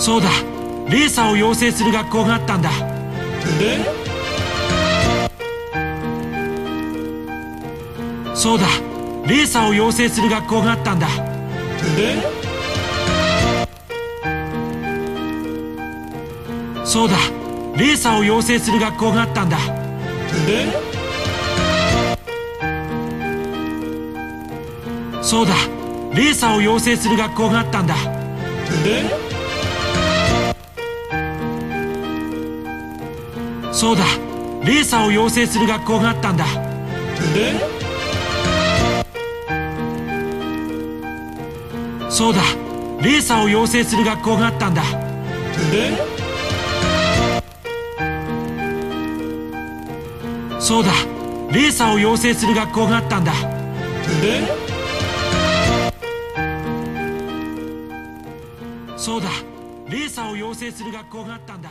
そうだ。レーサーを養成する学校があったんだ。えそうだ。レーサーを養成する学校があったんだ。えそうだ。レーサーを養成する学校があったんだ。えそうだ。レーサーを養成する学校があったんだ。えそうだ。レーサーを養成する学校があったんだ。えそうだ。レーサーを養成する学校があったんだ。えそうだ。レーサーを養成する学校があったんだ。えそうだ。レーサーを養成する学校があったんだ。